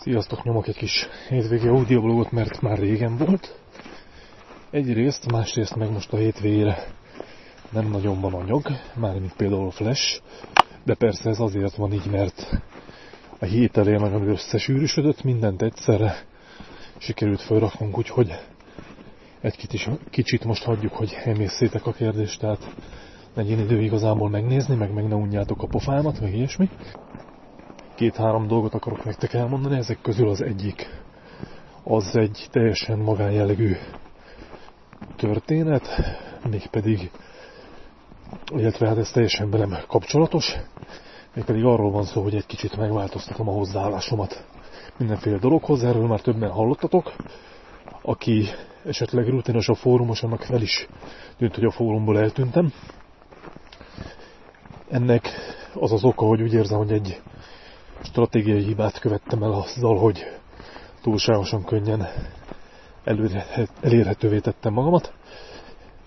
Sziasztok, nyomok egy kis hétvégi audioblogot, mert már régen volt. Egyrészt, másrészt meg most a hétvégére nem nagyon van anyag, mármint például a Flash, de persze ez azért van így, mert a hét elején nagyon összesűrűsödött, mindent egyszerre sikerült felraknunk, úgyhogy egy kicsit most hagyjuk, hogy emészszétek a kérdést, tehát legyen idő igazából megnézni, meg meg ne unjátok a pofámat, meg ilyesmi két-három dolgot akarok nektek elmondani, ezek közül az egyik az egy teljesen magánjellegű történet, mégpedig, illetve hát ez teljesen velem kapcsolatos, mégpedig arról van szó, hogy egy kicsit megváltoztatom a hozzáállásomat mindenféle dologhoz, erről már többen hallottatok, aki esetleg rutinos a fórumos, annak fel is tűnt, hogy a fórumból eltűntem. Ennek az az oka, hogy úgy érzem, hogy egy stratégiai hibát követtem el azzal, hogy túlságosan könnyen elérhetővé tettem magamat.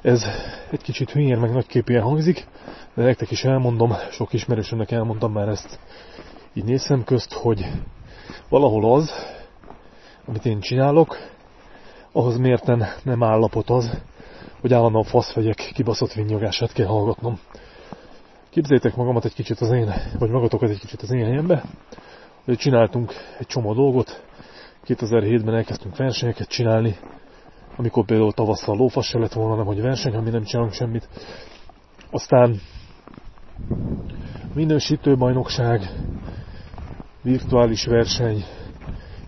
Ez egy kicsit hülyén meg nagyképűen hangzik, de nektek is elmondom, sok ismerősömnek elmondtam már ezt így nézem közt, hogy valahol az, amit én csinálok, ahhoz mérten nem állapot az, hogy állandóan faszfegyek kibaszott vinnyogását kell hallgatnom. Képzeljétek magamat egy kicsit az én, vagy magatokat egy kicsit az én helyembe, hogy csináltunk egy csomó dolgot, 2007-ben elkezdtünk versenyeket csinálni, amikor például tavasszal lófasz se lett volna, nem hogy verseny, ha nem csinálunk semmit. Aztán minősítő bajnokság, virtuális verseny,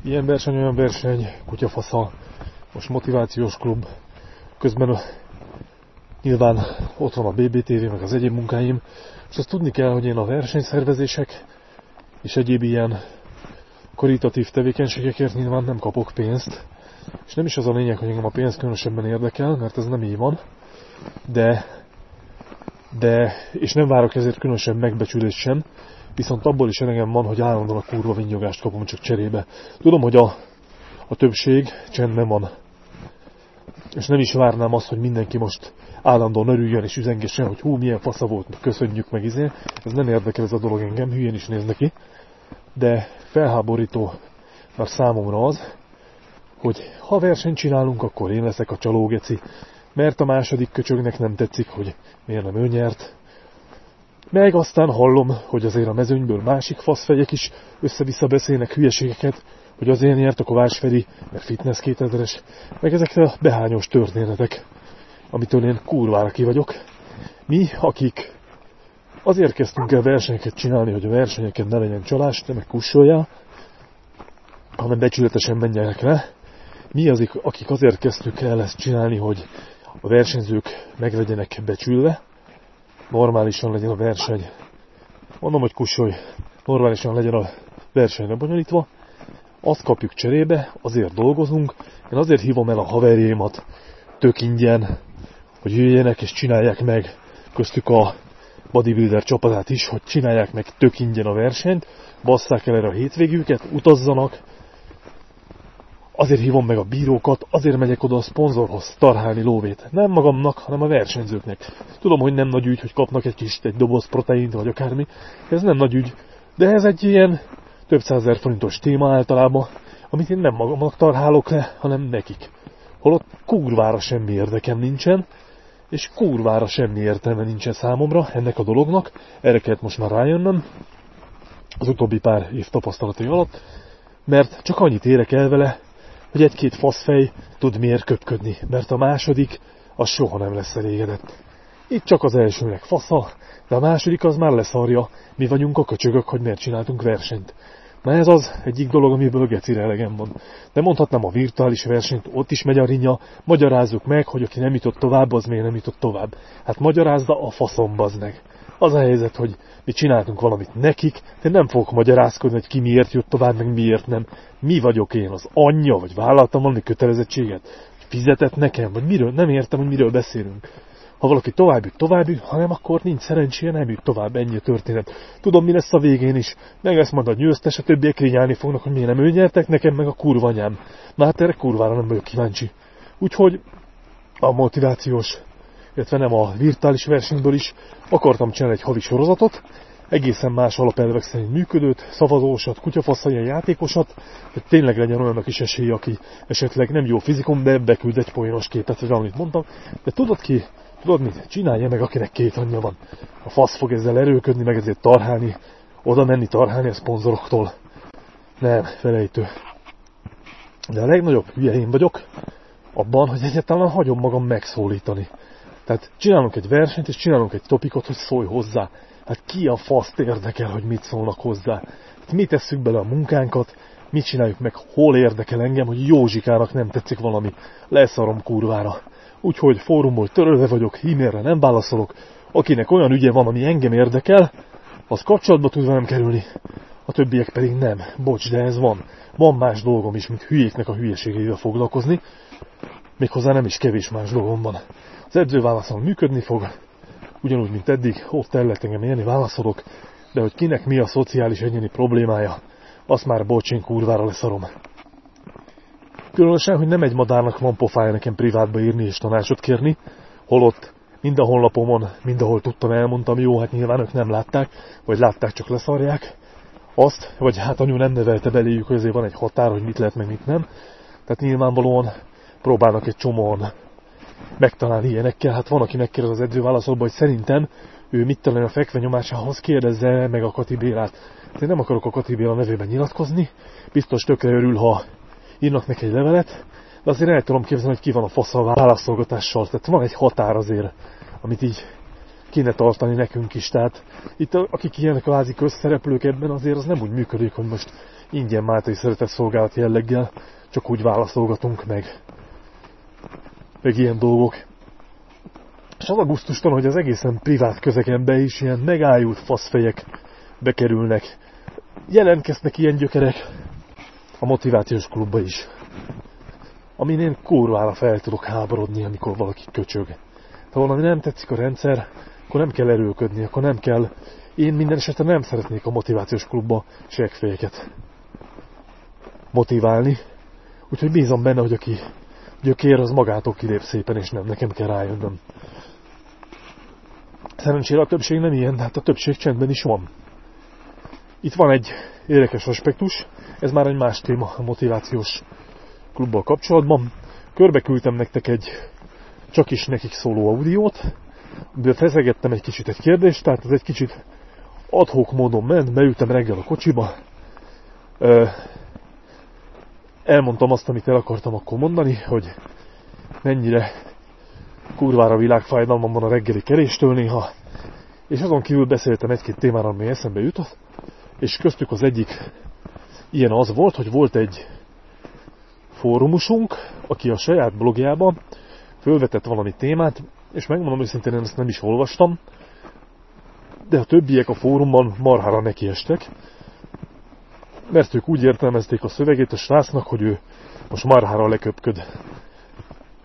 ilyen verseny, olyan verseny, kutyafasza, most motivációs klub, közben nyilván ott van a BBTV, meg az egyéb munkáim, és azt tudni kell, hogy én a versenyszervezések és egyéb ilyen karitatív tevékenységekért nyilván nem kapok pénzt, és nem is az a lényeg, hogy engem a pénz különösebben érdekel, mert ez nem így van, de, de és nem várok ezért különösebb megbecsülést sem, viszont abból is elegem van, hogy állandóan a kurva vinnyogást kapom csak cserébe. Tudom, hogy a, a többség csendben van, és nem is várnám azt, hogy mindenki most állandóan örüljön és üzengessen, hogy hú, milyen fasza volt, köszönjük meg izé. Ez nem érdekel ez a dolog engem, hülyén is néz neki. De felháborító már számomra az, hogy ha versenyt csinálunk, akkor én leszek a csalógeci, mert a második köcsögnek nem tetszik, hogy miért nem ő nyert. Meg aztán hallom, hogy azért a mezőnyből másik faszfegyek is össze-vissza beszélnek hülyeségeket, hogy azért nyert a Kovács Feri, mert Fitness 2000-es, meg ezek a behányos történetek, amitől én kurvára ki vagyok. Mi, akik azért kezdtünk el versenyeket csinálni, hogy a versenyeken ne legyen csalás, ne meg kussolja, hanem becsületesen menjenek le. Mi azok, akik azért kezdtük el ezt csinálni, hogy a versenyzők meg legyenek becsülve, normálisan legyen a verseny. Mondom, hogy kussolj, normálisan legyen a verseny lebonyolítva, azt kapjuk cserébe, azért dolgozunk, én azért hívom el a haverjémat tök ingyen, hogy jöjjenek és csinálják meg köztük a bodybuilder csapatát is, hogy csinálják meg tök ingyen a versenyt, basszák el erre a hétvégüket, utazzanak, azért hívom meg a bírókat, azért megyek oda a szponzorhoz tarhálni lóvét. Nem magamnak, hanem a versenyzőknek. Tudom, hogy nem nagy ügy, hogy kapnak egy kis egy doboz proteint, vagy akármi. Ez nem nagy ügy. De ez egy ilyen több százezer forintos téma általában, amit én nem magamnak tarhálok le, hanem nekik. Holott kurvára semmi érdekem nincsen, és kurvára semmi értelme nincsen számomra ennek a dolognak, erre kellett most már rájönnöm, az utóbbi pár év tapasztalatai alatt, mert csak annyit érek el vele, hogy egy-két faszfej tud miért köpködni, mert a második az soha nem lesz elégedett. Itt csak az elsőnek fasza, de a második az már leszarja, mi vagyunk a köcsögök, hogy miért csináltunk versenyt. Na ez az egyik dolog, amiből gecire elegem van. De mondhatnám a virtuális versenyt, ott is megy a rinya, magyarázzuk meg, hogy aki nem jutott tovább, az még nem jutott tovább. Hát magyarázza a faszom, meg. Az a helyzet, hogy mi csináltunk valamit nekik, de nem fogok magyarázkodni, hogy ki miért jut tovább, meg miért nem. Mi vagyok én, az anyja, vagy vállaltam valami kötelezettséget? Fizetett nekem, vagy miről? Nem értem, hogy miről beszélünk. Ha valaki tovább jut, tovább jut, ha akkor nincs szerencséje, nem jut tovább, ennyi a történet. Tudom, mi lesz a végén is. Meg lesz majd a győztes, a többiek rinyálni fognak, hogy miért nem ő nyertek, nekem meg a kurva anyám. Na hát erre kurvára nem vagyok kíváncsi. Úgyhogy a motivációs, illetve nem a virtuális versenyből is akartam csinálni egy havi sorozatot. egészen más alapelvek szerint működőt, szavazósat, kutyafaszai játékosat, hogy tényleg legyen olyannak is esély, aki esetleg nem jó fizikum, de beküld egy poénos képet, hogy amit mondtam. De tudod ki, tudod mit? Csinálja meg, akinek két anyja van. A fasz fog ezzel erőködni, meg ezért tarhálni, oda menni tarhálni a szponzoroktól. Nem, felejtő. De a legnagyobb hülye én vagyok abban, hogy egyáltalán hagyom magam megszólítani. Tehát csinálunk egy versenyt, és csinálunk egy topikot, hogy szólj hozzá. Hát ki a faszt érdekel, hogy mit szólnak hozzá? Hát mit tesszük bele a munkánkat, mit csináljuk meg, hol érdekel engem, hogy Józsikának nem tetszik valami, leszarom kurvára. Úgyhogy fórumból törölve vagyok, e-mailre nem válaszolok, akinek olyan ügye van, ami engem érdekel, az kapcsolatba tud velem kerülni, a többiek pedig nem. Bocs, de ez van. Van más dolgom is, mint hülyéknek a hülyeségeivel foglalkozni, méghozzá nem is kevés más dolgom van. Az edzőválaszom működni fog, ugyanúgy, mint eddig, ott el lehet engem élni, válaszolok, de hogy kinek mi a szociális egyéni problémája, azt már bocsén kurvára leszarom. Különösen, hogy nem egy madárnak van pofája nekem privátba írni és tanácsot kérni, holott mind a honlapomon, mindahol tudtam, elmondtam, jó, hát nyilván ők nem látták, vagy látták, csak leszarják azt, vagy hát anyu nem nevelte beléjük, hogy azért van egy határ, hogy mit lehet, meg mit nem. Tehát nyilvánvalóan próbálnak egy csomóan megtalálni ilyenekkel. Hát van, aki megkérdez az edzőválaszolba, hogy szerintem ő mit talán a fekvenyomásához kérdezze meg a Kati Bélát. Én nem akarok a Kati Béla nevében nyilatkozni, biztos tökre örül, ha írnak neki egy levelet, de azért el tudom képzelni, hogy ki van a fasz a válaszolgatással. Tehát van egy határ azért, amit így kéne tartani nekünk is. Tehát itt akik ilyen kvázi közszereplők ebben azért az nem úgy működik, hogy most ingyen Mátai szeretett szolgálat jelleggel csak úgy válaszolgatunk meg meg ilyen dolgok. És az a hogy az egészen privát közegembe is ilyen megájult faszfejek bekerülnek. Jelentkeznek ilyen gyökerek a motivációs klubba is. Amin én kurvára fel tudok háborodni, amikor valaki köcsög. Ha valami nem tetszik a rendszer, akkor nem kell erőködni, akkor nem kell... Én minden esetre nem szeretnék a motivációs klubba segfejeket motiválni. Úgyhogy bízom benne, hogy aki gyökér az magától kilép szépen, és nem nekem kell rájönnöm. Szerencsére a többség nem ilyen, hát a többség csendben is van. Itt van egy érdekes aspektus, ez már egy más téma a motivációs klubbal kapcsolatban. Körbe küldtem nektek egy csak is nekik szóló audiót, amiből feszegettem egy kicsit egy kérdést, tehát ez egy kicsit adhok módon ment, beültem reggel a kocsiba, elmondtam azt, amit el akartam akkor mondani, hogy mennyire kurvára világfájdalmam van a reggeli keréstől néha, és azon kívül beszéltem egy-két témára, ami eszembe jutott, és köztük az egyik ilyen az volt, hogy volt egy fórumusunk, aki a saját blogjában fölvetett valami témát, és megmondom őszintén, én ezt nem is olvastam, de a többiek a fórumban marhára nekiestek, mert ők úgy értelmezték a szövegét a srácnak, hogy ő most marhára leköpköd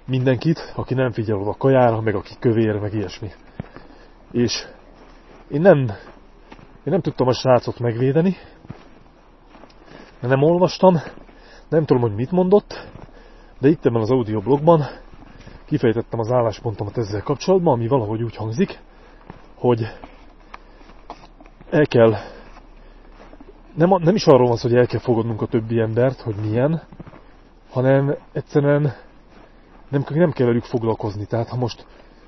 mindenkit, aki nem figyel a kajára, meg aki kövér, meg ilyesmi. És én nem, én nem tudtam a srácot megvédeni, mert nem olvastam, nem tudom, hogy mit mondott, de itt ebben az audioblogban kifejtettem az álláspontomat ezzel kapcsolatban, ami valahogy úgy hangzik, hogy el kell nem, nem is arról van szó, hogy el kell fogadnunk a többi embert, hogy milyen, hanem egyszerűen nem, nem kell velük foglalkozni. Tehát ha most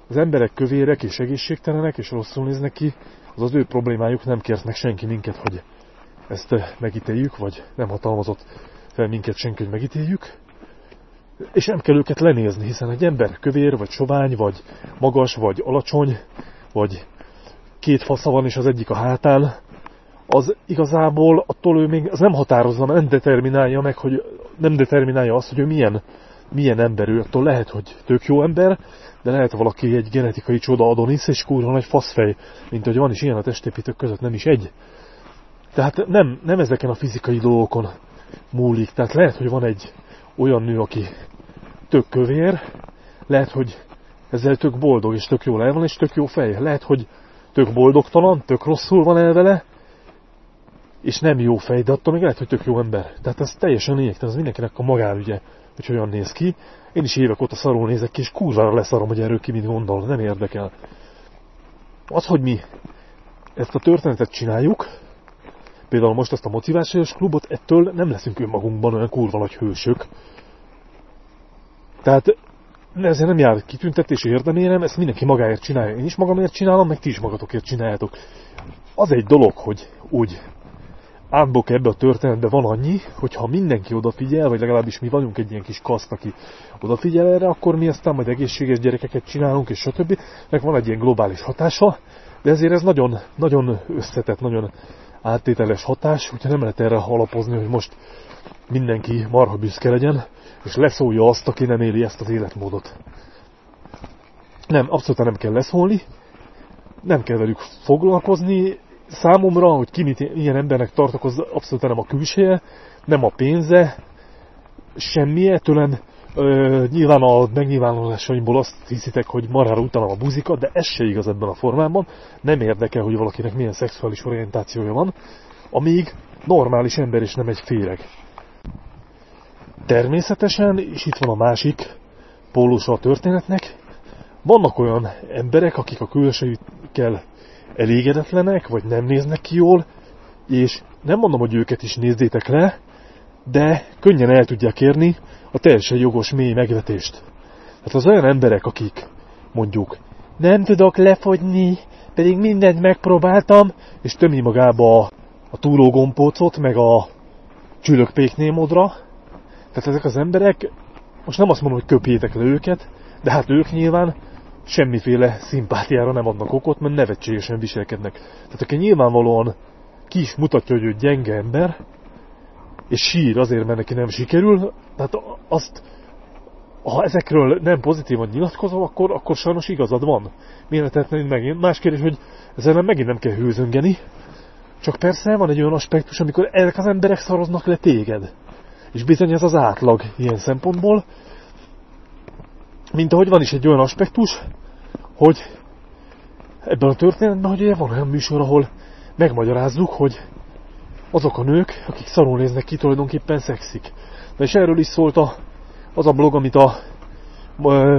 az emberek kövérek és egészségtelenek és rosszul néznek ki, az az ő problémájuk, nem kért meg senki minket, hogy ezt eh, megítéljük, vagy nem hatalmazott fel minket senki, hogy megítéljük. És nem kell őket lenézni, hiszen egy ember kövér, vagy sovány, vagy magas, vagy alacsony, vagy két fasza van, és az egyik a hátán, az igazából attól ő még az nem határozza, nem determinálja meg, hogy nem determinálja azt, hogy ő milyen, milyen ember ő. Attól lehet, hogy tök jó ember, de lehet valaki egy genetikai csoda Adonis, és kurva nagy faszfej, mint hogy van is ilyen a testépítők között, nem is egy. Tehát nem, nem ezeken a fizikai dolgokon múlik. Tehát lehet, hogy van egy olyan nő, aki tök kövér, lehet, hogy ezzel tök boldog, és tök jól el van, és tök jó fej. Lehet, hogy tök boldogtalan, tök rosszul van el vele, és nem jó fej, de attól még lehet, hogy tök jó ember. Tehát ez teljesen lényegtelen, az mindenkinek a magánügye, hogy hogyan néz ki. Én is évek óta szarul nézek ki, és kurvára leszarom, hogy erről ki mit gondol, nem érdekel. Az, hogy mi ezt a történetet csináljuk, például most ezt a motivációs klubot, ettől nem leszünk önmagunkban olyan kurva nagy hősök. Tehát ezért nem jár kitüntetés érdemérem, ezt mindenki magáért csinálja. Én is magamért csinálom, meg ti is magatokért csináljátok. Az egy dolog, hogy úgy átbok ebbe a történetbe van annyi, hogy ha mindenki odafigyel, vagy legalábbis mi vagyunk egy ilyen kis kaszt, aki odafigyel erre, akkor mi aztán majd egészséges gyerekeket csinálunk, és stb. Meg van egy ilyen globális hatása, de ezért ez nagyon, nagyon összetett, nagyon áttételes hatás, úgyhogy nem lehet erre alapozni, hogy most mindenki marha büszke legyen, és leszólja azt, aki nem éli ezt az életmódot. Nem, abszolút nem kell leszólni, nem kell velük foglalkozni. Számomra, hogy ki mit, ilyen embernek tartok, az abszolút nem a külseje, nem a pénze, semmi tőlem. Ö, nyilván a megnyilvánulásaimból azt hiszitek, hogy marhára utalom a buzikat, de ez se igaz ebben a formában. Nem érdekel, hogy valakinek milyen szexuális orientációja van, amíg normális ember és nem egy féreg. Természetesen, és itt van a másik pólusa a történetnek, vannak olyan emberek, akik a külsejükkel elégedetlenek, vagy nem néznek ki jól, és nem mondom, hogy őket is nézzétek le, de könnyen el tudják érni a teljesen jogos mély megvetést. Hát az olyan emberek, akik mondjuk nem tudok lefogyni, pedig mindent megpróbáltam, és tömi magába a, a túrógompócot, meg a csülökpéknémodra, tehát ezek az emberek, most nem azt mondom, hogy köpjétek le őket, de hát ők nyilván semmiféle szimpátiára nem adnak okot, mert nevetségesen viselkednek. Tehát aki nyilvánvalóan ki is mutatja, hogy ő gyenge ember, és sír azért, mert neki nem sikerül, tehát azt, ha ezekről nem pozitívan nyilatkozol, akkor, akkor sajnos igazad van. Miért tehetnénk megint? Más kérdés, hogy ezzel nem megint nem kell hőzöngeni, csak persze van egy olyan aspektus, amikor ezek az emberek szaroznak le téged. És bizony ez az átlag ilyen szempontból, mint ahogy van is egy olyan aspektus, hogy ebben a történetben, hogy van olyan műsor, ahol megmagyarázzuk, hogy azok a nők, akik szarul néznek ki, tulajdonképpen szexik. Na és erről is szólt a, az a blog, amit a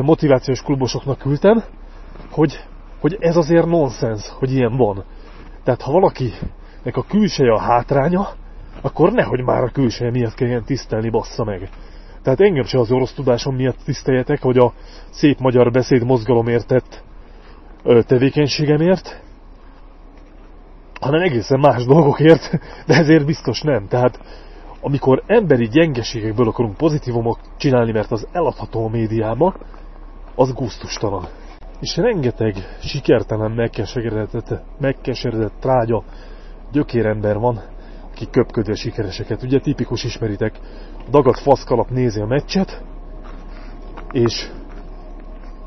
motivációs klubosoknak küldtem, hogy, hogy ez azért nonsens, hogy ilyen van. Tehát ha valakinek a külseje a hátránya, akkor nehogy már a külseje miatt kelljen tisztelni, bassza meg. Tehát engem se az orosz tudásom miatt tiszteljetek, hogy a szép magyar beszéd mozgalomért tett tevékenységemért, hanem egészen más dolgokért, de ezért biztos nem. Tehát amikor emberi gyengeségekből akarunk pozitívumot csinálni, mert az eladható a az gusztustalan. És rengeteg sikertelen, megkeseredett, megkeseredett trágya gyökérember van, aki köpködve sikereseket. Ugye tipikus ismeritek, dagat faszkalap nézi a meccset, és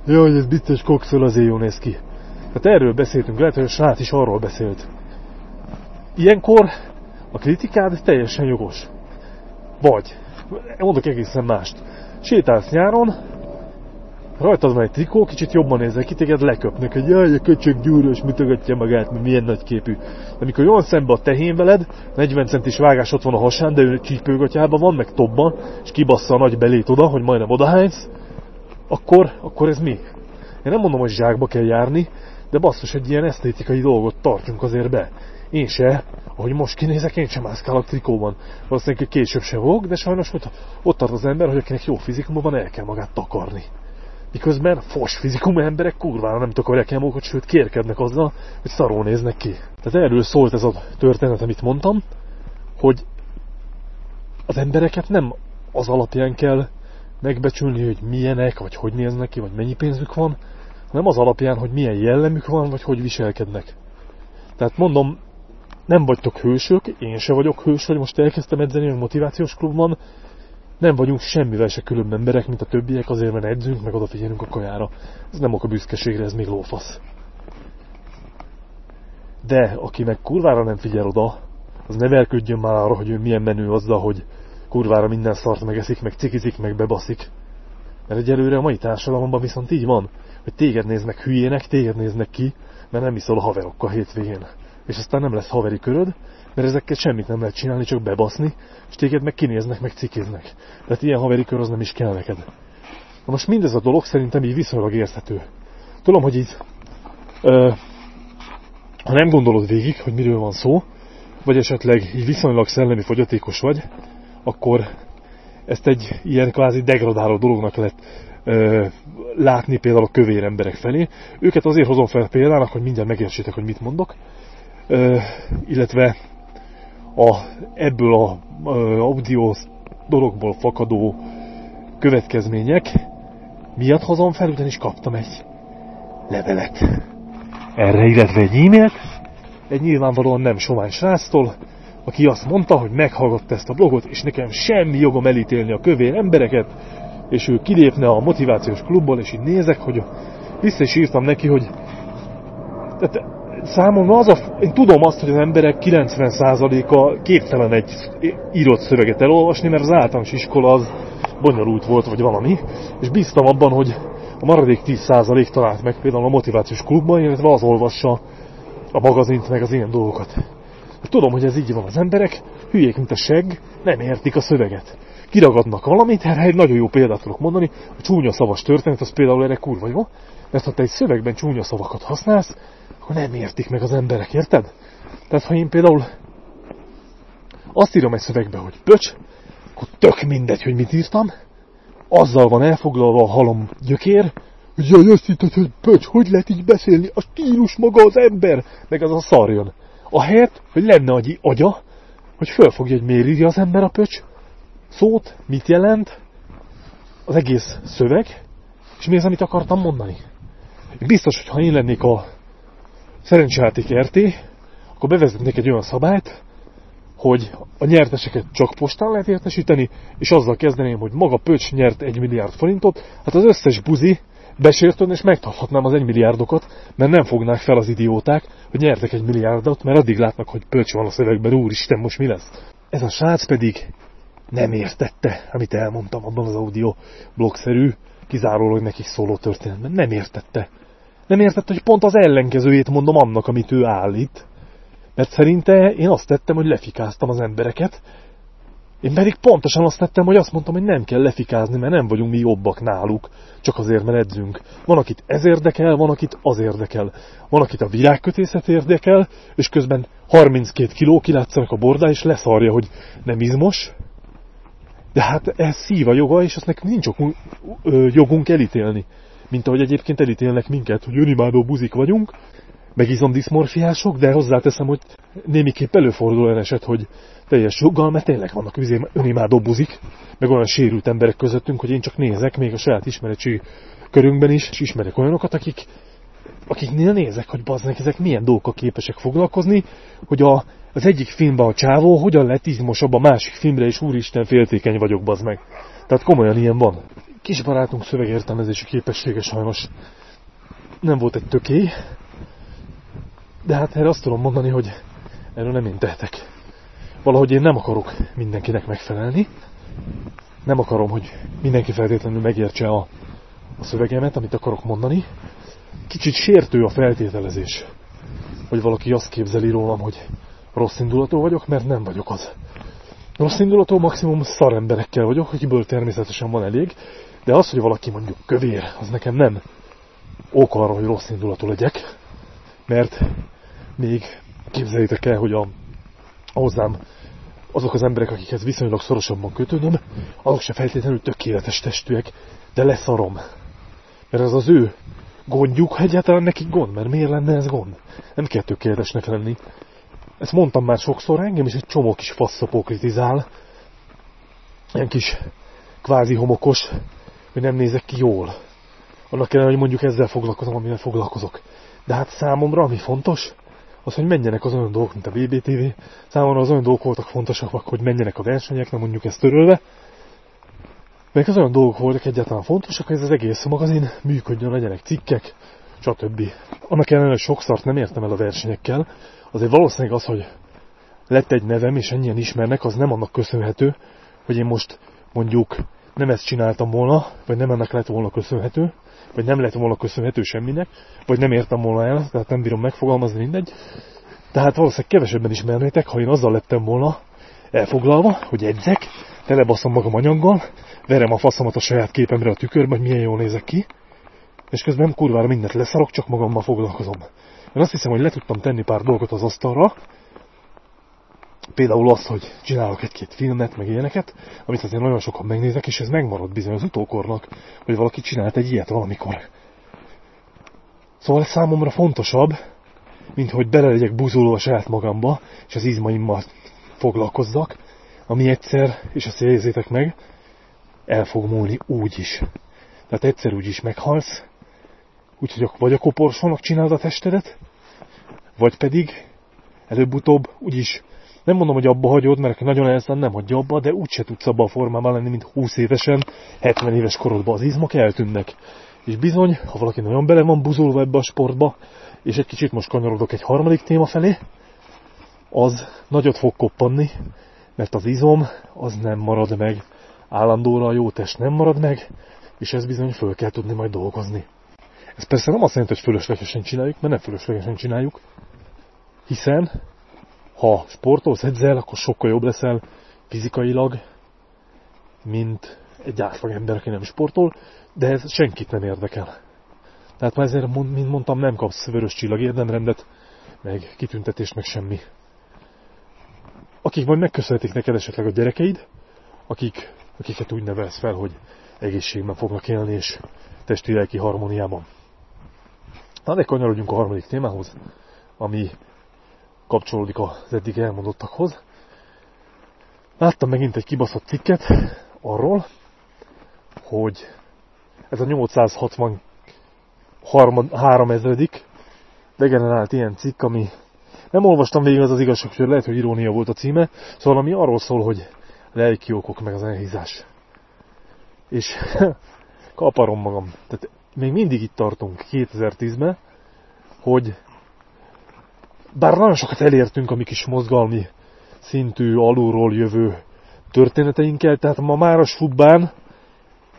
jaj, ez biztos kokszol azért jó néz ki. Tehát erről beszéltünk, lehet, hogy a srác is arról beszélt. Ilyenkor a kritikád teljesen jogos. Vagy, mondok egészen mást. Sétálsz nyáron, rajtad van egy trikó, kicsit jobban nézel ki, téged leköpnek, hogy jaj, a köcsög gyúrós mutogatja magát, mert milyen nagy képű. De amikor jön szembe a tehén veled, 40 centis vágás ott van a hasán, de ő csípőgatyában van, meg tobban, és kibassza a nagy belét oda, hogy majdnem odahánysz, akkor, akkor ez mi? Én nem mondom, hogy zsákba kell járni, de basszus, egy ilyen esztétikai dolgot tartsunk azért be. Én se, ahogy most kinézek, én sem mászkálok trikóban. Valószínűleg később se fogok, de sajnos ott, ott tart az ember, hogy akinek jó fizikumban van, el kell magát takarni. Miközben fos fizikumú emberek kurvára nem takarják el magukat, sőt kérkednek azzal, hogy szarul néznek ki. Tehát erről szólt ez a történet, amit mondtam, hogy az embereket nem az alapján kell megbecsülni, hogy milyenek, vagy hogy néznek ki, vagy mennyi pénzük van, hanem az alapján, hogy milyen jellemük van, vagy hogy viselkednek. Tehát mondom, nem vagytok hősök, én se vagyok hős, hogy most elkezdtem edzeni a motivációs klubban, nem vagyunk semmivel se különb emberek, mint a többiek, azért mert edzünk, meg odafigyelünk a kajára. Ez nem ok a büszkeségre, ez még lófasz. De aki meg kurvára nem figyel oda, az ne verködjön már arra, hogy ő milyen menő azzal, hogy kurvára minden szart megeszik, meg cikizik, meg bebaszik. Mert egyelőre a mai társadalomban viszont így van, hogy téged néznek hülyének, téged néznek ki, mert nem iszol a haverokkal hétvégén. És aztán nem lesz haveri köröd, mert ezekkel semmit nem lehet csinálni, csak bebaszni, és téged meg kinéznek, meg cikiznek. Tehát ilyen haveri kör az nem is kell neked. Na most mindez a dolog szerintem így viszonylag érthető. Tudom, hogy így ö, ha nem gondolod végig, hogy miről van szó, vagy esetleg így viszonylag szellemi fogyatékos vagy, akkor ezt egy ilyen kvázi degradáló dolognak lehet ö, látni például a kövér emberek felé. Őket azért hozom fel példának, hogy mindjárt megértsétek, hogy mit mondok, ö, illetve a, ebből a ö, audio dologból fakadó következmények miatt hozom fel, ugyanis kaptam egy levelet. Erre, illetve egy e-mailt, egy nyilvánvalóan nem somány sráctól, aki azt mondta, hogy meghallgatta ezt a blogot, és nekem semmi jogom elítélni a kövér embereket, és ő kilépne a motivációs klubból, és így nézek, hogy vissza is írtam neki, hogy tehát számomra az a, én tudom azt, hogy az emberek 90%-a képtelen egy írott szöveget elolvasni, mert az általános iskola az bonyolult volt, vagy valami, és bíztam abban, hogy a maradék 10% talált meg például a motivációs klubban, illetve az olvassa a magazint, meg az ilyen dolgokat. Tudom, hogy ez így van. Az emberek hülyék, mint a segg, nem értik a szöveget. Kiragadnak valamit, erre egy nagyon jó példát tudok mondani, a csúnya szavas történet, az például erre kurva jó, mert ha te egy szövegben csúnya szavakat használsz, akkor nem értik meg az emberek, érted? Tehát ha én például azt írom egy szövegbe, hogy pöcs, akkor tök mindegy, hogy mit írtam, azzal van elfoglalva a halom gyökér, hogy jaj, azt hitted, hogy pöcs, hogy lehet így beszélni, a stílus maga az ember, meg az a szarjon. Ahelyett, hogy lenne agyi agya, hogy fölfogja, hogy miért írja az ember a pöcs szót, mit jelent, az egész szöveg, és mi az, amit akartam mondani. Biztos, hogy ha én lennék a szerencsejáték RT, akkor bevezetnék egy olyan szabályt, hogy a nyerteseket csak postán lehet értesíteni, és azzal kezdeném, hogy maga Pöcs nyert egy milliárd forintot, hát az összes buzi besértődne, és megtarthatnám az egy milliárdokat, mert nem fognák fel az idióták, hogy nyertek egy milliárdot, mert addig látnak, hogy Pöcs van a szövegben, úristen, most mi lesz? Ez a srác pedig nem értette, amit elmondtam abban az audio blogszerű, kizárólag nekik szóló történetben. Nem értette. Nem értette, hogy pont az ellenkezőjét mondom annak, amit ő állít. Mert szerinte én azt tettem, hogy lefikáztam az embereket, én pedig pontosan azt tettem, hogy azt mondtam, hogy nem kell lefikázni, mert nem vagyunk mi jobbak náluk, csak azért, mert edzünk. Van, akit ez érdekel, van, akit az érdekel. Van, akit a virágkötészet érdekel, és közben 32 kiló kilátszanak a bordá, és leszarja, hogy nem izmos. De hát ez szív a joga, és azt nekünk nincs jogunk elítélni. Mint ahogy egyébként elítélnek minket, hogy önimádó buzik vagyunk, meg izomdiszmorfiások, de hozzáteszem, hogy némiképp előfordul olyan eset, hogy teljes joggal, mert tényleg vannak önimádó buzik, meg olyan sérült emberek közöttünk, hogy én csak nézek, még a saját ismeretségi körünkben is, és ismerek olyanokat, akik, akiknél nézek, hogy bazd ezek milyen dolgokkal képesek foglalkozni, hogy a, az egyik filmben a csávó hogyan lett izmosabb a másik filmre, és úristen féltékeny vagyok, bazd meg. Tehát komolyan ilyen van. Kis barátunk szövegértelmezési képessége sajnos nem volt egy tökély, de hát erre azt tudom mondani, hogy erről nem én tehetek. Valahogy én nem akarok mindenkinek megfelelni. Nem akarom, hogy mindenki feltétlenül megértse a, a szövegemet, amit akarok mondani. Kicsit sértő a feltételezés, hogy valaki azt képzeli rólam, hogy rossz indulatú vagyok, mert nem vagyok az. Rossz indulatú maximum szar emberekkel vagyok, akiből természetesen van elég, de az, hogy valaki mondjuk kövér, az nekem nem ok arra, hogy rossz indulatú legyek, mert még képzeljétek el, hogy a, hozzám azok az emberek, akikhez viszonylag szorosabban kötődöm, azok se feltétlenül tökéletes testűek, de leszarom. Mert ez az ő gondjuk, ha egyáltalán nekik gond, mert miért lenne ez gond? Nem kell tökéletesnek lenni. Ezt mondtam már sokszor, engem is egy csomó kis faszopó kritizál, ilyen kis kvázi homokos, hogy nem nézek ki jól. Annak kellene, hogy mondjuk ezzel foglalkozom, amivel foglalkozok. De hát számomra, ami fontos, az, hogy menjenek az olyan dolgok, mint a BBTV. Számomra az olyan dolgok voltak fontosak, hogy menjenek a versenyek, nem mondjuk ezt törölve. Meg az olyan dolgok voltak egyáltalán fontosak, hogy ez az egész magazin működjön, legyenek cikkek, stb. Annak ellenére, hogy sokszor nem értem el a versenyekkel, azért valószínűleg az, hogy lett egy nevem, és ennyien ismernek, az nem annak köszönhető, hogy én most mondjuk nem ezt csináltam volna, vagy nem ennek lett volna köszönhető, vagy nem lett volna köszönhető semminek, vagy nem értem volna el, tehát nem bírom megfogalmazni mindegy. Tehát valószínűleg kevesebben ismernétek, ha én azzal lettem volna elfoglalva, hogy edzek, telebaszom magam anyaggal, verem a faszomat a saját képemre a tükörbe, hogy milyen jól nézek ki, és közben kurvára mindent leszarok, csak magammal foglalkozom. Én azt hiszem, hogy le tudtam tenni pár dolgot az asztalra, például az, hogy csinálok egy-két filmet, meg ilyeneket, amit azért nagyon sokan megnézek, és ez megmarad bizony az utókornak, hogy valaki csinált egy ilyet valamikor. Szóval ez számomra fontosabb, mint hogy bele legyek a saját magamba, és az izmaimmal foglalkozzak, ami egyszer, és azt érzétek meg, el fog múlni úgy is. Tehát egyszer úgy is meghalsz, úgyhogy vagy a koporsónak csinálod a testedet, vagy pedig előbb-utóbb úgyis nem mondom, hogy abba hagyod, mert nagyon elszán nem hagyja abba, de úgyse tudsz abba a formában lenni, mint 20 évesen, 70 éves korodban. Az izmok eltűnnek. És bizony, ha valaki nagyon bele van buzulva ebbe a sportba, és egy kicsit most kanyarodok egy harmadik téma felé, az nagyot fog koppanni, mert az izom az nem marad meg. Állandóra a jó test nem marad meg, és ez bizony föl kell tudni majd dolgozni. Ez persze nem azt jelenti, hogy fölöslegesen csináljuk, mert nem fölöslegesen csináljuk, hiszen ha sportolsz, edzel, akkor sokkal jobb leszel fizikailag, mint egy átlag ember, aki nem sportol, de ez senkit nem érdekel. Tehát már ezért, mint mondtam, nem kapsz vörös csillag érdemrendet, meg kitüntetést, meg semmi. Akik majd megköszönhetik neked esetleg a gyerekeid, akik, akiket úgy nevelsz fel, hogy egészségben fognak élni, és testi-lelki harmóniában. Na, de kanyarodjunk a harmadik témához, ami kapcsolódik az eddig elmondottakhoz. Láttam megint egy kibaszott cikket arról, hogy ez a 863 ezredik degenerált ilyen cikk, ami nem olvastam végig az az igazság, hogy lehet, hogy irónia volt a címe, szóval ami arról szól, hogy lelki okok meg az elhízás. És kaparom magam. Tehát még mindig itt tartunk 2010-ben, hogy bár nagyon sokat elértünk a mi kis mozgalmi szintű, alulról jövő történeteinkkel, tehát ma már a Subbán,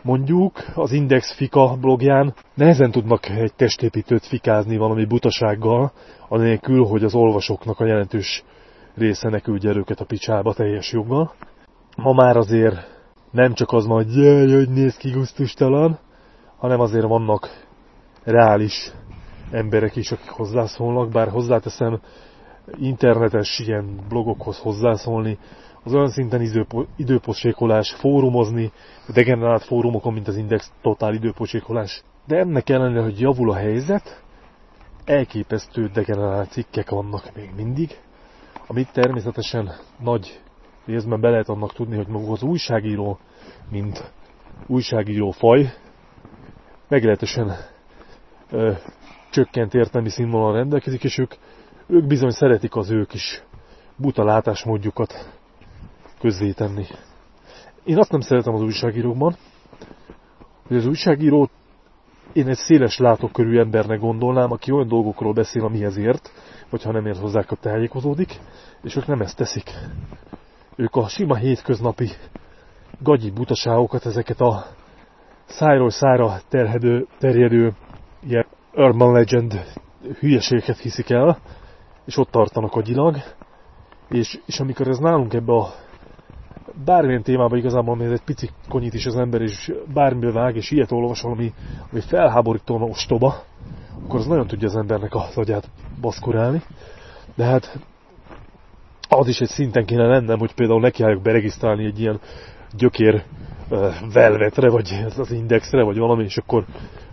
mondjuk az Index Fika blogján nehezen tudnak egy testépítőt fikázni valami butasággal, anélkül, hogy az olvasóknak a jelentős része ne küldje őket a picsába teljes joggal. Ma már azért nem csak az majd, jaj, hogy néz ki gusztustalan, hanem azért vannak reális emberek is, akik hozzászólnak, bár hozzáteszem, internetes ilyen blogokhoz hozzászólni, az olyan szinten időpocsékolás, fórumozni, degenerált fórumokon, mint az Index, totál időpocsékolás. De ennek ellenére, hogy javul a helyzet, elképesztő degenerált cikkek vannak még mindig, amit természetesen nagy részben be lehet annak tudni, hogy maga az újságíró, mint újságíró faj, meglehetősen ö, csökkent értelmi színvonal rendelkezik, és ők, ők bizony szeretik az ők is buta látásmódjukat közzétenni. Én azt nem szeretem az újságírókban, hogy az újságíró én egy széles látókörű embernek gondolnám, aki olyan dolgokról beszél, amihez ért, vagy ha nem ért hozzá, akkor tájékozódik, és ők nem ezt teszik. Ők a sima hétköznapi gagyi butaságokat, ezeket a szájról szára terhedő, terjedő ilyen urban legend hülyeségeket hiszik el, és ott tartanak agyilag, és, és amikor ez nálunk ebbe a bármilyen témában igazából ez egy pici konyít is az ember, és bármiből vág, és ilyet olvasol, ami, ami felháborítóan ostoba, akkor az nagyon tudja az embernek a agyát baszkurálni. De hát az is egy szinten kéne lennem, hogy például nekiálljak beregisztrálni egy ilyen gyökér velvetre, vagy az indexre, vagy valami, és akkor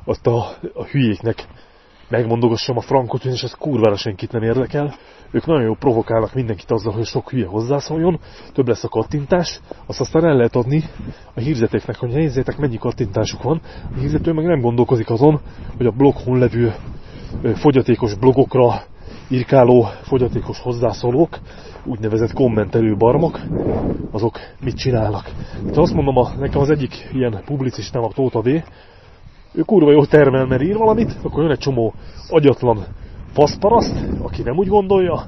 azt a, a hülyéknek megmondogassam a frankot, és ez kurvára senkit nem érdekel. Ők nagyon jó provokálnak mindenkit azzal, hogy sok hülye hozzászóljon, több lesz a kattintás, azt aztán el lehet adni a hírzeteknek, hogy nézzétek, mennyi kattintásuk van. A hírzető meg nem gondolkozik azon, hogy a blogon levő fogyatékos blogokra írkáló fogyatékos hozzászólók, úgynevezett kommentelő barmok, azok mit csinálnak. Tehát azt mondom, a, nekem az egyik ilyen publicistám a Tóta V, ő kurva jó termel, mert ír valamit, akkor jön egy csomó agyatlan faszparaszt, aki nem úgy gondolja,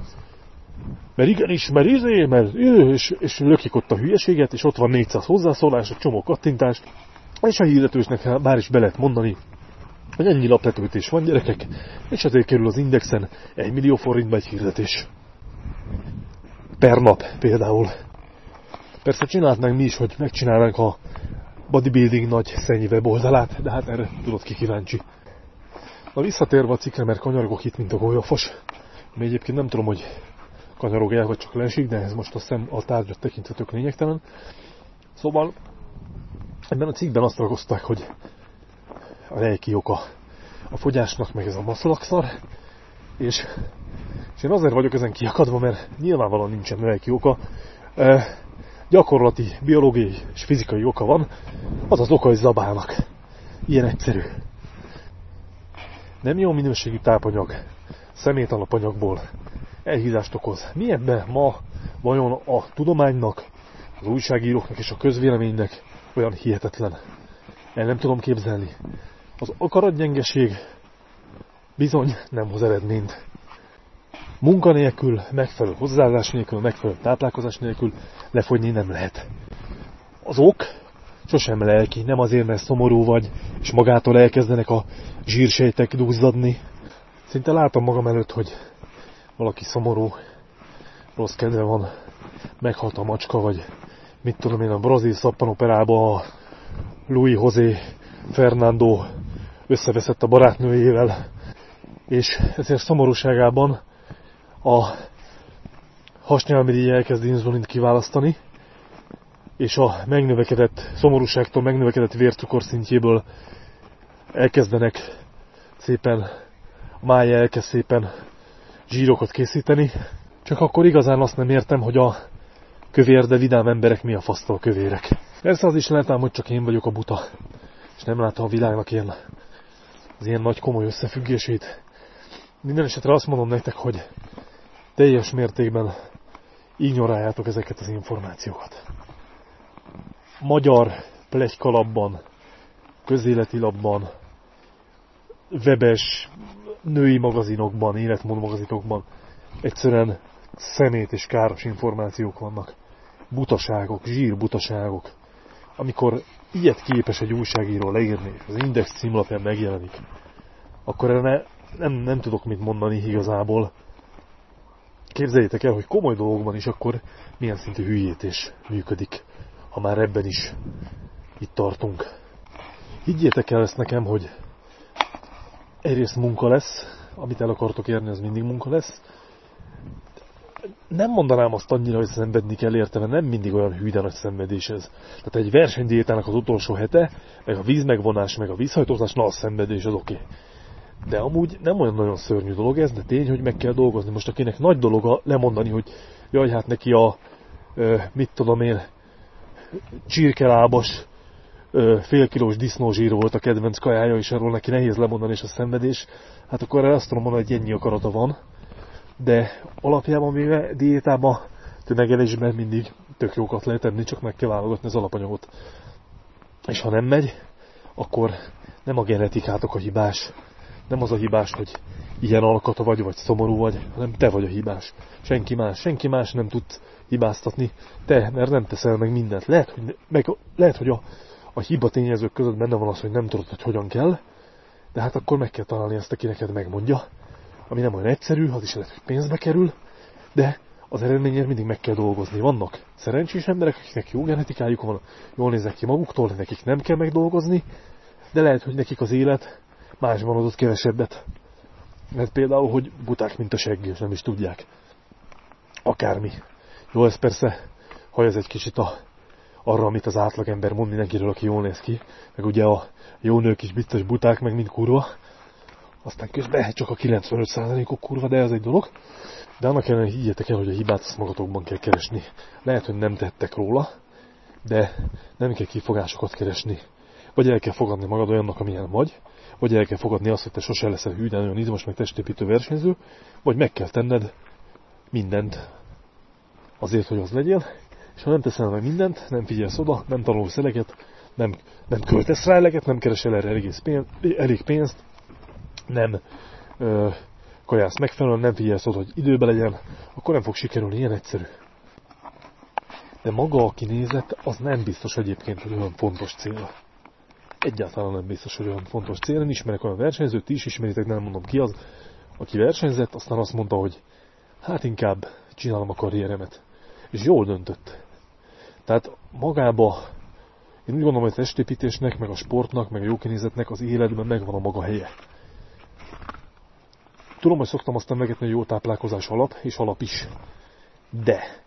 mert igenis, mert izé, mert ő, és, és lökik ott a hülyeséget, és ott van 400 hozzászólás, egy csomó kattintás, és a hirdetősnek már is be lehet mondani, hogy ennyi lapletöltés van gyerekek, és ezért kerül az indexen 1 millió forintba egy hirdetés. Per nap például. Persze csinálhatnánk mi is, hogy megcsinálnánk a bodybuilding nagy szennyi weboldalát, de hát erre tudod ki kíváncsi. Na visszatérve a cikkre, mert kanyarogok itt, mint a golyafos. Mi egyébként nem tudom, hogy kanyarog el, vagy csak leesik, de ez most a, szem, a tárgyat tekintve tök lényegtelen. Szóval ebben a cikkben azt ragozták, hogy a lelki oka a fogyásnak, meg ez a maszalakszar, és, és én azért vagyok ezen kiakadva, mert nyilvánvalóan nincsen lelki oka. E, gyakorlati, biológiai és fizikai oka van, az az oka, hogy zabálnak. Ilyen egyszerű. Nem jó minőségű tápanyag, szemét alapanyagból elhízást okoz. Mi ebben ma vajon a tudománynak, az újságíróknak és a közvéleménynek olyan hihetetlen? El nem tudom képzelni. Az akaratgyengeség bizony nem hoz eredményt. Munkanélkül, megfelelő hozzáállás nélkül, megfelelő táplálkozás nélkül lefogyni nem lehet. Az ok sosem lelki, nem azért, mert szomorú vagy, és magától elkezdenek a zsírsejtek duzzadni. Szinte látom magam előtt, hogy valaki szomorú, rossz kedve van, meghalt a macska, vagy mit tudom én, a brazil szappanoperában a Louis José Fernando összeveszett a barátnőjével, és ezért szomorúságában a hasnyálmirigy elkezd inzulint kiválasztani, és a megnövekedett szomorúságtól megnövekedett vércukor szintjéből elkezdenek szépen, a mája elkezd szépen zsírokat készíteni, csak akkor igazán azt nem értem, hogy a kövér, de vidám emberek mi a fasztól kövérek. Persze az is lehet ám, hogy csak én vagyok a buta, és nem látom a világnak ilyen, az ilyen nagy komoly összefüggését. Minden esetre azt mondom nektek, hogy teljes mértékben ignoráljátok ezeket az információkat. Magyar plegykalapban, közéleti labban, webes, női magazinokban, életmód magazinokban egyszerűen szemét és káros információk vannak. Butaságok, zsírbutaságok. Amikor ilyet képes egy újságíró leírni, az Index címlapján megjelenik, akkor erre nem, nem tudok mit mondani igazából. Képzeljétek el, hogy komoly dolgokban is akkor milyen szintű hülyétés működik, ha már ebben is itt tartunk. Higgyétek el ezt nekem, hogy egyrészt munka lesz, amit el akartok érni, az mindig munka lesz. Nem mondanám azt annyira, hogy szenvedni kell érte, mert nem mindig olyan hű, nagy szenvedés ez. Tehát egy versenydiétának az utolsó hete, meg a vízmegvonás, meg a vízhajtózás, na a szenvedés az oké. Okay. De amúgy nem olyan nagyon szörnyű dolog ez, de tény, hogy meg kell dolgozni. Most akinek nagy dolog lemondani, hogy jaj, hát neki a, mit tudom én, csirkelábas félkilós disznózsír volt a kedvenc kajája, és arról neki nehéz lemondani, és a szenvedés, hát akkor erre azt tudom mondani, hogy ennyi akarata van. De alapjában véve diétában, tömegelésben mindig tök jókat lehet enni, csak meg kell válogatni az alapanyagot. És ha nem megy, akkor nem a genetikátok a hibás, nem az a hibás, hogy ilyen alkata vagy, vagy szomorú vagy, hanem te vagy a hibás. Senki más, senki más nem tud hibáztatni. Te, mert nem teszel meg mindent. Lehet, hogy, meg, lehet, hogy a, a hiba tényezők között benne van az, hogy nem tudod, hogy hogyan kell, de hát akkor meg kell találni ezt, aki neked megmondja. Ami nem olyan egyszerű, az is lehet, hogy pénzbe kerül, de az eredményért mindig meg kell dolgozni. Vannak szerencsés emberek, akiknek jó genetikájuk van, jól néznek ki maguktól, nekik nem kell megdolgozni, de lehet, hogy nekik az élet másban adott kevesebbet. Mert például, hogy buták, mint a segg, és nem is tudják. Akármi. Jó, ez persze, ha ez egy kicsit a, arra, amit az átlagember mond mindenkiről, aki jól néz ki. Meg ugye a jó nők is biztos buták, meg mind kurva. Aztán közben csak a 95%-ok kurva, de ez egy dolog. De annak ellenére higgyetek el, hogy a hibát azt magatokban kell keresni. Lehet, hogy nem tettek róla, de nem kell kifogásokat keresni. Vagy el kell fogadni magad olyannak, amilyen vagy, vagy el kell fogadni azt, hogy te sose leszel hű, nagyon izmos, meg testépítő versenyző, vagy meg kell tenned mindent azért, hogy az legyél, és ha nem teszel meg mindent, nem figyelsz oda, nem tanulsz eleget, nem, nem költesz rá eleget, nem keresel erre elég pénzt, elég pénzt nem ö, kajász megfelelően, nem figyelsz oda, hogy időben legyen, akkor nem fog sikerülni, ilyen egyszerű. De maga a kinézet, az nem biztos egyébként, hogy olyan fontos cél egyáltalán nem biztos, hogy olyan fontos cél. Nem ismerek olyan versenyzőt, ti is ismeritek, nem mondom ki az, aki versenyzett, aztán azt mondta, hogy hát inkább csinálom a karrieremet. És jól döntött. Tehát magába, én úgy gondolom, hogy a testépítésnek, meg a sportnak, meg a jókinézetnek az életben megvan a maga helye. Tudom, hogy szoktam azt emlegetni, hogy jó táplálkozás alap, és alap is. De,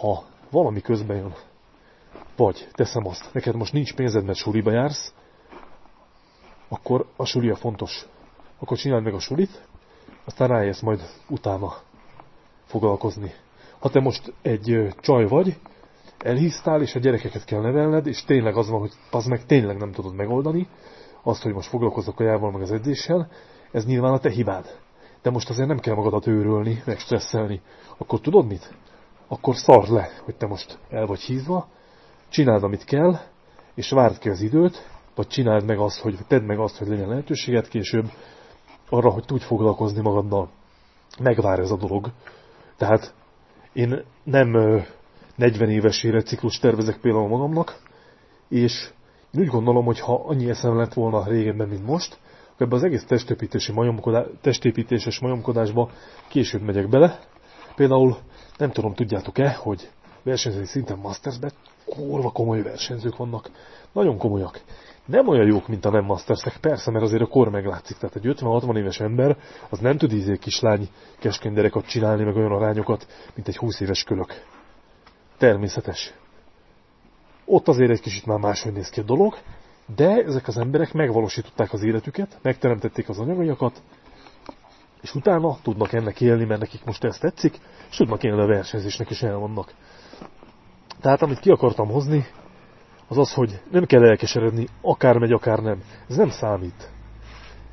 ha valami közben jön, vagy teszem azt, neked most nincs pénzed, mert suliba jársz, akkor a suli fontos. Akkor csináld meg a sulit, aztán rájössz majd utána foglalkozni. Ha te most egy csaj vagy, elhisztál, és a gyerekeket kell nevelned, és tényleg az van, hogy az meg tényleg nem tudod megoldani, azt, hogy most foglalkozok a jával, meg az edzéssel, ez nyilván a te hibád. De most azért nem kell magadat őrölni, meg stresszelni. Akkor tudod mit? Akkor szard le, hogy te most el vagy hízva, csináld, amit kell, és várd ki az időt, vagy csináld meg azt, hogy tedd meg azt, hogy legyen lehetőséged később arra, hogy tudj foglalkozni magaddal. Megvár ez a dolog. Tehát én nem 40 éves életciklus tervezek például magamnak, és én úgy gondolom, hogy ha annyi eszem lett volna régebben, mint most, akkor ebbe az egész testépítési majomkodás, testépítéses majomkodásba később megyek bele. Például nem tudom, tudjátok-e, hogy versenyzői szinten Mastersben kurva komoly versenyzők vannak. Nagyon komolyak. Nem olyan jók, mint a nem Mastersek, persze, mert azért a kor meglátszik. Tehát egy 50-60 éves ember az nem tud ízé kislány keskeny gyerekot csinálni, meg olyan arányokat, mint egy 20 éves kölök. Természetes. Ott azért egy kicsit már máshogy néz ki a dolog, de ezek az emberek megvalósították az életüket, megteremtették az anyagaiakat, és utána tudnak ennek élni, mert nekik most ez tetszik, és tudnak élni a versenyzésnek is elvannak. Tehát amit ki akartam hozni, az az, hogy nem kell elkeseredni, akár megy, akár nem. Ez nem számít.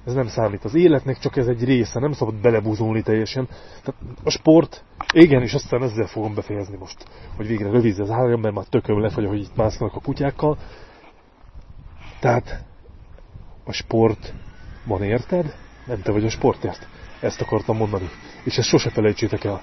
Ez nem számít. Az életnek csak ez egy része, nem szabad belebúzulni teljesen. Tehát a sport, igen, és aztán ezzel fogom befejezni most, hogy végre rövid az állam, mert már tököm lefagy, hogy itt másznak a kutyákkal. Tehát a sport van érted? Nem te vagy a sportért. Ezt akartam mondani. És ezt sose felejtsétek el.